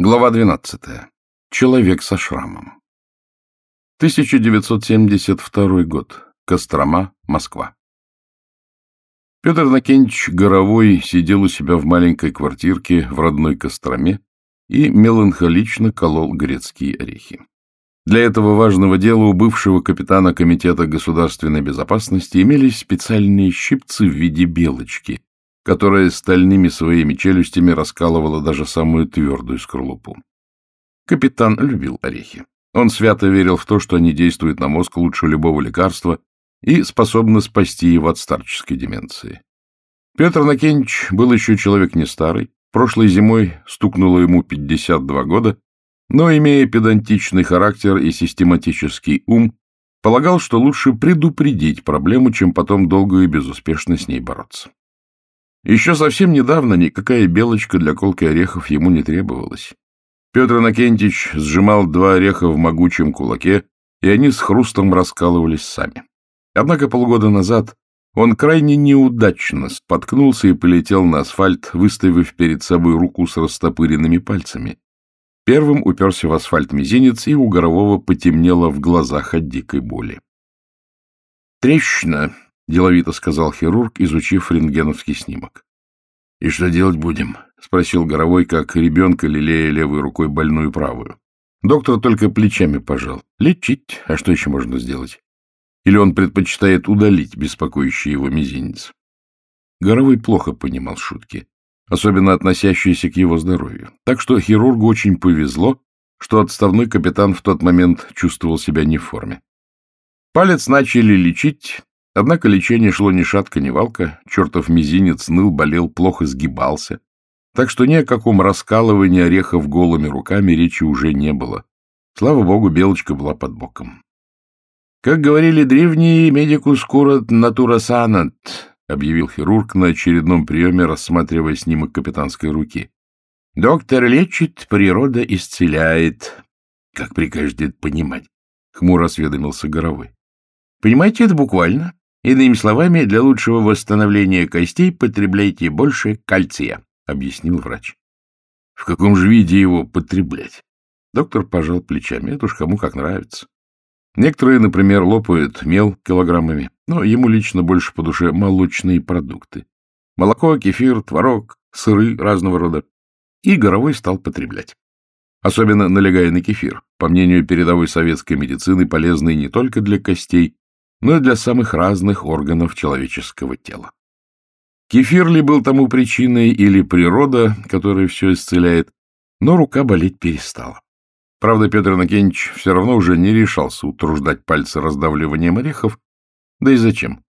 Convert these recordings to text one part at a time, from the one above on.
Глава 12. Человек со шрамом. 1972 год. Кострома, Москва. Петр Накенч Горовой сидел у себя в маленькой квартирке в родной Костроме и меланхолично колол грецкие орехи. Для этого важного дела у бывшего капитана Комитета государственной безопасности имелись специальные щипцы в виде белочки, которая стальными своими челюстями раскалывала даже самую твердую скорлупу. Капитан любил орехи. Он свято верил в то, что они действуют на мозг лучше любого лекарства и способны спасти его от старческой деменции. Петр Накенч был еще человек не старый, прошлой зимой стукнуло ему 52 года, но, имея педантичный характер и систематический ум, полагал, что лучше предупредить проблему, чем потом долго и безуспешно с ней бороться. Еще совсем недавно никакая белочка для колки орехов ему не требовалась. Петр Иннокентич сжимал два ореха в могучем кулаке, и они с хрустом раскалывались сами. Однако полгода назад он крайне неудачно споткнулся и полетел на асфальт, выставив перед собой руку с растопыренными пальцами. Первым уперся в асфальт мизинец, и у Горового потемнело в глазах от дикой боли. «Трещина!» — деловито сказал хирург, изучив рентгеновский снимок. — И что делать будем? — спросил Горовой, как ребенка, лелея левой рукой больную правую. Доктор только плечами пожал. Лечить, а что еще можно сделать? Или он предпочитает удалить беспокоящий его мизинец? Горовой плохо понимал шутки, особенно относящиеся к его здоровью. Так что хирургу очень повезло, что отставной капитан в тот момент чувствовал себя не в форме. Палец начали лечить, Однако лечение шло ни шатка, ни валка, чертов мизинец ныл, болел, плохо сгибался. Так что ни о каком раскалывании орехов голыми руками речи уже не было. Слава богу, белочка была под боком. «Как говорили древние, медикус курат натура санат», — объявил хирург на очередном приеме, рассматривая снимок капитанской руки. «Доктор лечит, природа исцеляет». «Как прикажете понимать?» — хмуро осведомился Горовой. «Понимаете это буквально. Иными словами, для лучшего восстановления костей потребляйте больше кальция, — объяснил врач. — В каком же виде его потреблять? Доктор пожал плечами. Это уж кому как нравится. Некоторые, например, лопают мел килограммами, но ему лично больше по душе молочные продукты. Молоко, кефир, творог, сыры разного рода. И Горовой стал потреблять. Особенно налегая на кефир, по мнению передовой советской медицины, полезный не только для костей, но и для самых разных органов человеческого тела. Кефир ли был тому причиной или природа, которая все исцеляет, но рука болеть перестала. Правда, Петр Иннокенич все равно уже не решался утруждать пальцы раздавливанием орехов, да и зачем,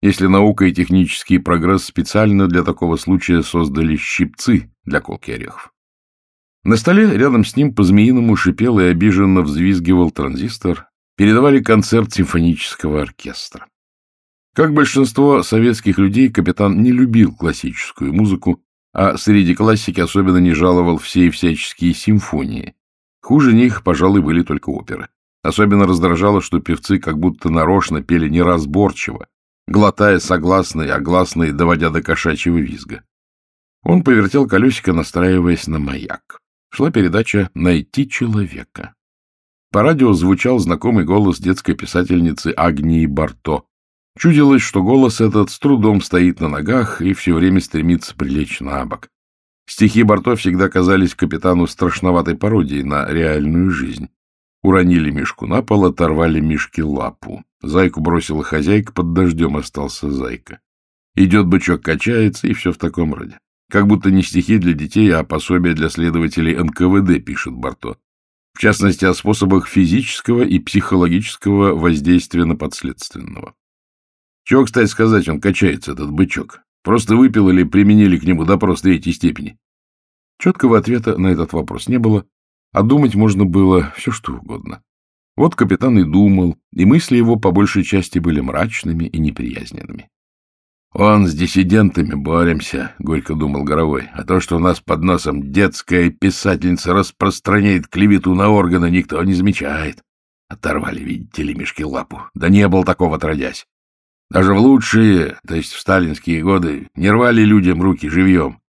если наука и технический прогресс специально для такого случая создали щипцы для колки орехов. На столе рядом с ним по-змеиному шипел и обиженно взвизгивал транзистор, передавали концерт симфонического оркестра. Как большинство советских людей, капитан не любил классическую музыку, а среди классики особенно не жаловал все и всяческие симфонии. Хуже них, пожалуй, были только оперы. Особенно раздражало, что певцы как будто нарочно пели неразборчиво, глотая согласные, а гласные доводя до кошачьего визга. Он повертел колесико, настраиваясь на маяк. Шла передача «Найти человека». По радио звучал знакомый голос детской писательницы Агнии Барто. Чудилось, что голос этот с трудом стоит на ногах и все время стремится прилечь на бок. Стихи Барто всегда казались капитану страшноватой пародией на реальную жизнь. Уронили мишку на пол, оторвали мишке лапу. Зайку бросила хозяйка, под дождем остался зайка. Идет бычок, качается, и все в таком роде. Как будто не стихи для детей, а пособие для следователей НКВД, пишет Барто в частности, о способах физического и психологического воздействия на подследственного. Чего, кстати сказать, он качается, этот бычок? Просто выпил или применили к нему допрос третьей степени? Четкого ответа на этот вопрос не было, а думать можно было все что угодно. Вот капитан и думал, и мысли его по большей части были мрачными и неприязненными. «Он с диссидентами боремся», — горько думал Горовой. «А то, что у нас под носом детская писательница распространяет клевету на органы, никто не замечает. Оторвали, видите ли, мешки лапу. Да не было такого отродясь. Даже в лучшие, то есть в сталинские годы, не рвали людям руки живьем.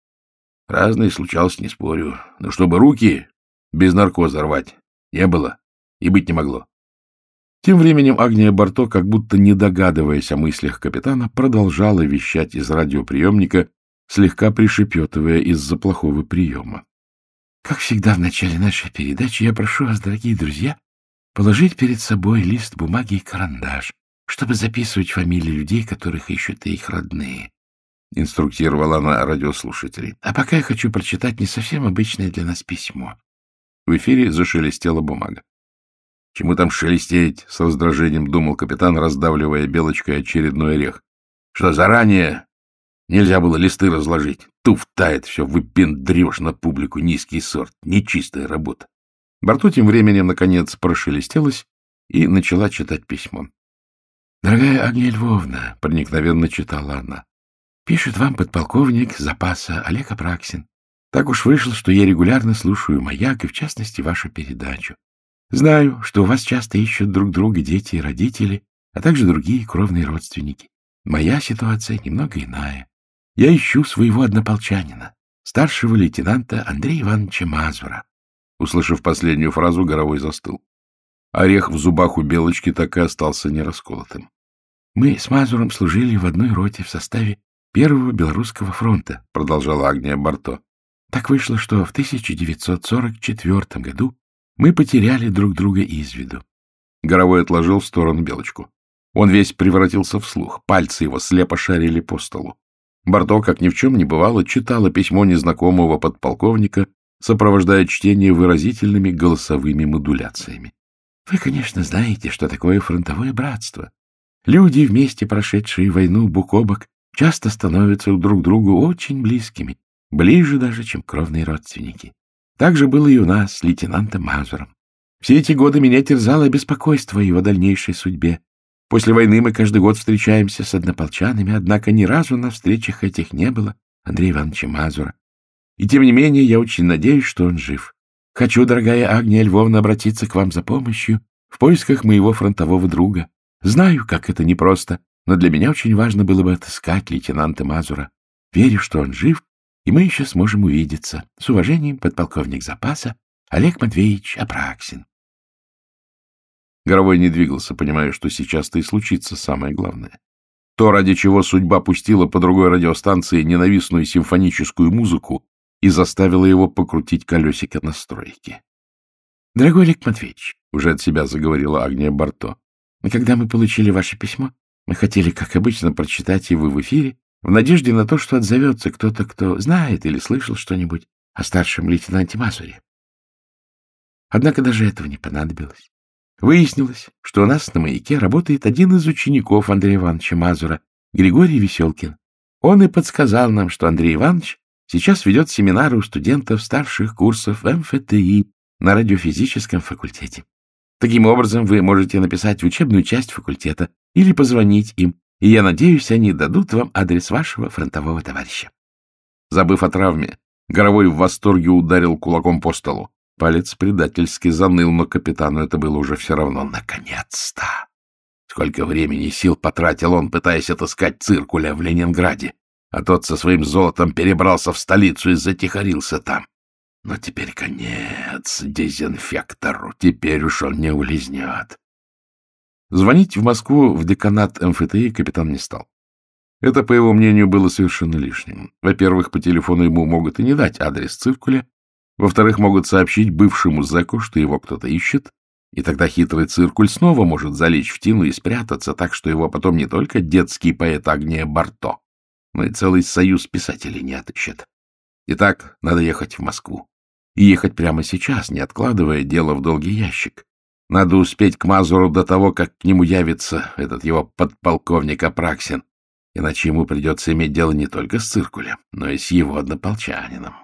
Разное случалось, не спорю. Но чтобы руки, Без наркоза рвать. Не было. И быть не могло. Тем временем Агния Барто, как будто не догадываясь о мыслях капитана, продолжала вещать из радиоприемника, слегка пришепетывая из-за плохого приема. Как всегда в начале нашей передачи, я прошу вас, дорогие друзья, положить перед собой лист бумаги и карандаш, чтобы записывать фамилии людей, которых ищут и их родные. Инструктировала она радиослушателей. А пока я хочу прочитать не совсем обычное для нас письмо. В эфире зашелестела бумага. Чему там шелестеть? С раздражением думал капитан, раздавливая белочкой очередной орех. Что заранее нельзя было листы разложить. Туфтает все, выпендрешь на публику низкий сорт. Нечистая работа. Борту тем временем, наконец, прошелестелось и начала читать письмо. «Дорогая Агния Львовна», — проникновенно читала она, — «пишет вам подполковник запаса Олег Апраксин. Так уж вышло, что я регулярно слушаю «Маяк» и, в частности, вашу передачу. Знаю, что у вас часто ищут друг друга дети и родители, а также другие кровные родственники. Моя ситуация немного иная. Я ищу своего однополчанина, старшего лейтенанта Андрея Ивановича Мазура. Услышав последнюю фразу, Горовой застыл. Орех в зубах у Белочки так и остался нерасколотым. Мы с Мазуром служили в одной роте в составе Первого Белорусского фронта, продолжала Агния Барто. Так вышло, что в 1944 году мы потеряли друг друга из виду. Горовой отложил в сторону белочку. Он весь превратился в слух, пальцы его слепо шарили по столу. Бардо, как ни в чем не бывало, читала письмо незнакомого подполковника, сопровождая чтение выразительными голосовыми модуляциями. Вы, конечно, знаете, что такое фронтовое братство. Люди, вместе прошедшие войну бок о бок, часто становятся друг другу очень близкими, ближе даже, чем кровные родственники. Так же было и у нас с лейтенантом Мазуром. Все эти годы меня терзало беспокойство о его дальнейшей судьбе. После войны мы каждый год встречаемся с однополчанами, однако ни разу на встречах этих не было Андрея Ивановича Мазура. И тем не менее я очень надеюсь, что он жив. Хочу, дорогая Агния Львовна, обратиться к вам за помощью в поисках моего фронтового друга. Знаю, как это непросто, но для меня очень важно было бы отыскать лейтенанта Мазура. Верю, что он жив и мы еще сможем увидеться. С уважением, подполковник запаса Олег Матвеевич Апраксин. Горовой не двигался, понимая, что сейчас-то и случится самое главное. То, ради чего судьба пустила по другой радиостанции ненавистную симфоническую музыку и заставила его покрутить колесико настройки. — Дорогой Олег Матвеевич, — уже от себя заговорила Агния Барто, — когда мы получили ваше письмо, мы хотели, как обычно, прочитать его в эфире, в надежде на то, что отзовется кто-то, кто знает или слышал что-нибудь о старшем лейтенанте Мазуре. Однако даже этого не понадобилось. Выяснилось, что у нас на маяке работает один из учеников Андрея Ивановича Мазура, Григорий Веселкин. Он и подсказал нам, что Андрей Иванович сейчас ведет семинары у студентов старших курсов МФТИ на радиофизическом факультете. Таким образом, вы можете написать в учебную часть факультета или позвонить им и я надеюсь, они дадут вам адрес вашего фронтового товарища. Забыв о травме, Горовой в восторге ударил кулаком по столу. Палец предательски заныл, но капитану это было уже все равно. Наконец-то! Сколько времени и сил потратил он, пытаясь отыскать циркуля в Ленинграде, а тот со своим золотом перебрался в столицу и затихарился там. Но теперь конец дезинфектору, теперь уж он не улизнет. Звонить в Москву в деканат МФТИ капитан не стал. Это, по его мнению, было совершенно лишним. Во-первых, по телефону ему могут и не дать адрес циркуля. Во-вторых, могут сообщить бывшему зэку, что его кто-то ищет, и тогда хитрый циркуль снова может залечь в тину и спрятаться так, что его потом не только детский поэт Агния Барто, но и целый союз писателей не отыщет. Итак, надо ехать в Москву. И ехать прямо сейчас, не откладывая дело в долгий ящик. Надо успеть к Мазуру до того, как к нему явится этот его подполковник Апраксин, иначе ему придется иметь дело не только с циркулем, но и с его однополчанином.